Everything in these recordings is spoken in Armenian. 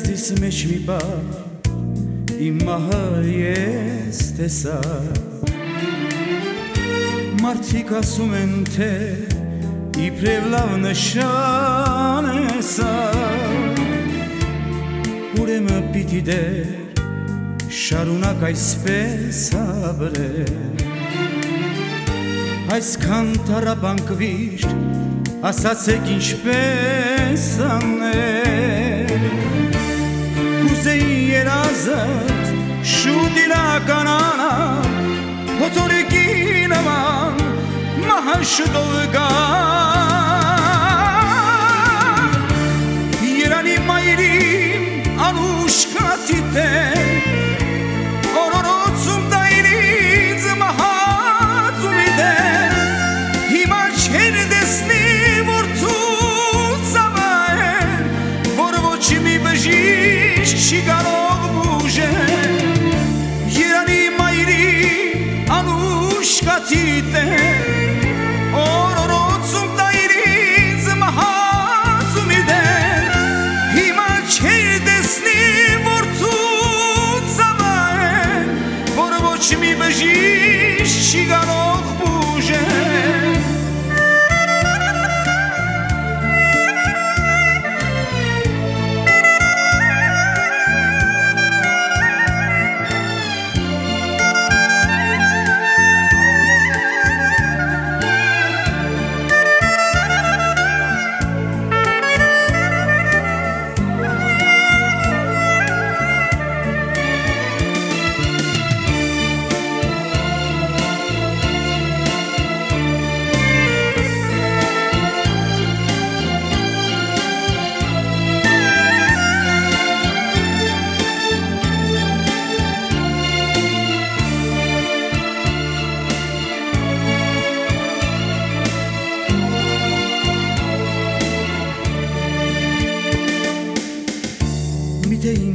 Երազիս մեջ մի բա իմ մահը ես տեսա Մարդիկ ասում են թե իբրև լավ նշան է սա Ուրեմը պիտի դեր շարունակ այսպես ապրել Այսքան տարաբանք վիշտ ասացեք ինչպես անել Կուզեի երազը շուտ իրականանա Հոտորեկի նման մահան շուտով գա puška ti te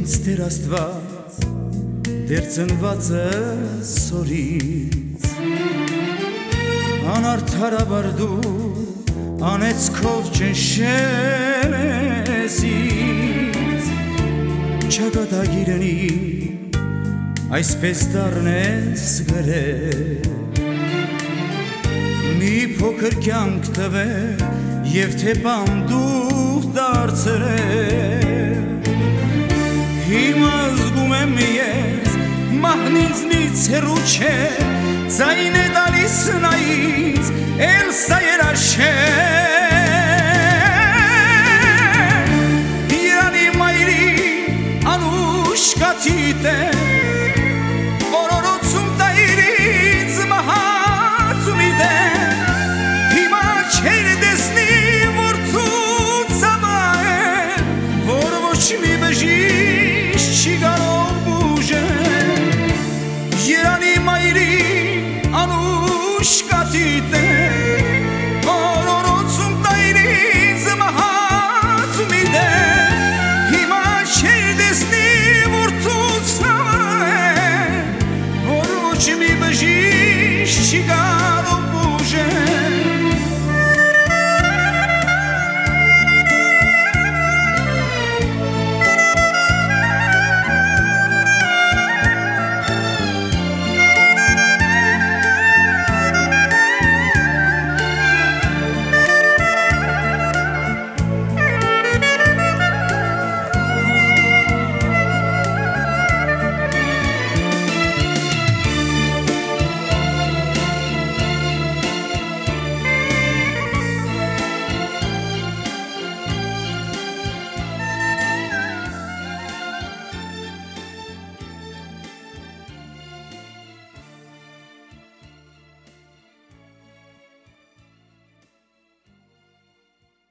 ինձ Տեր Աստված դեր ծնվածը սորից անարդարաբար դու անեցքով ճնշել ես ինձ չակատագիրնի այսպես դառնես գրել մի փոքր կյանք տվե եւ թե բանդուղ դարձրել զգում եմ ես մահն ինձնից հեռու չէ Ձայն է դալիս նայից էլ սա երաշե Իրանի shka ti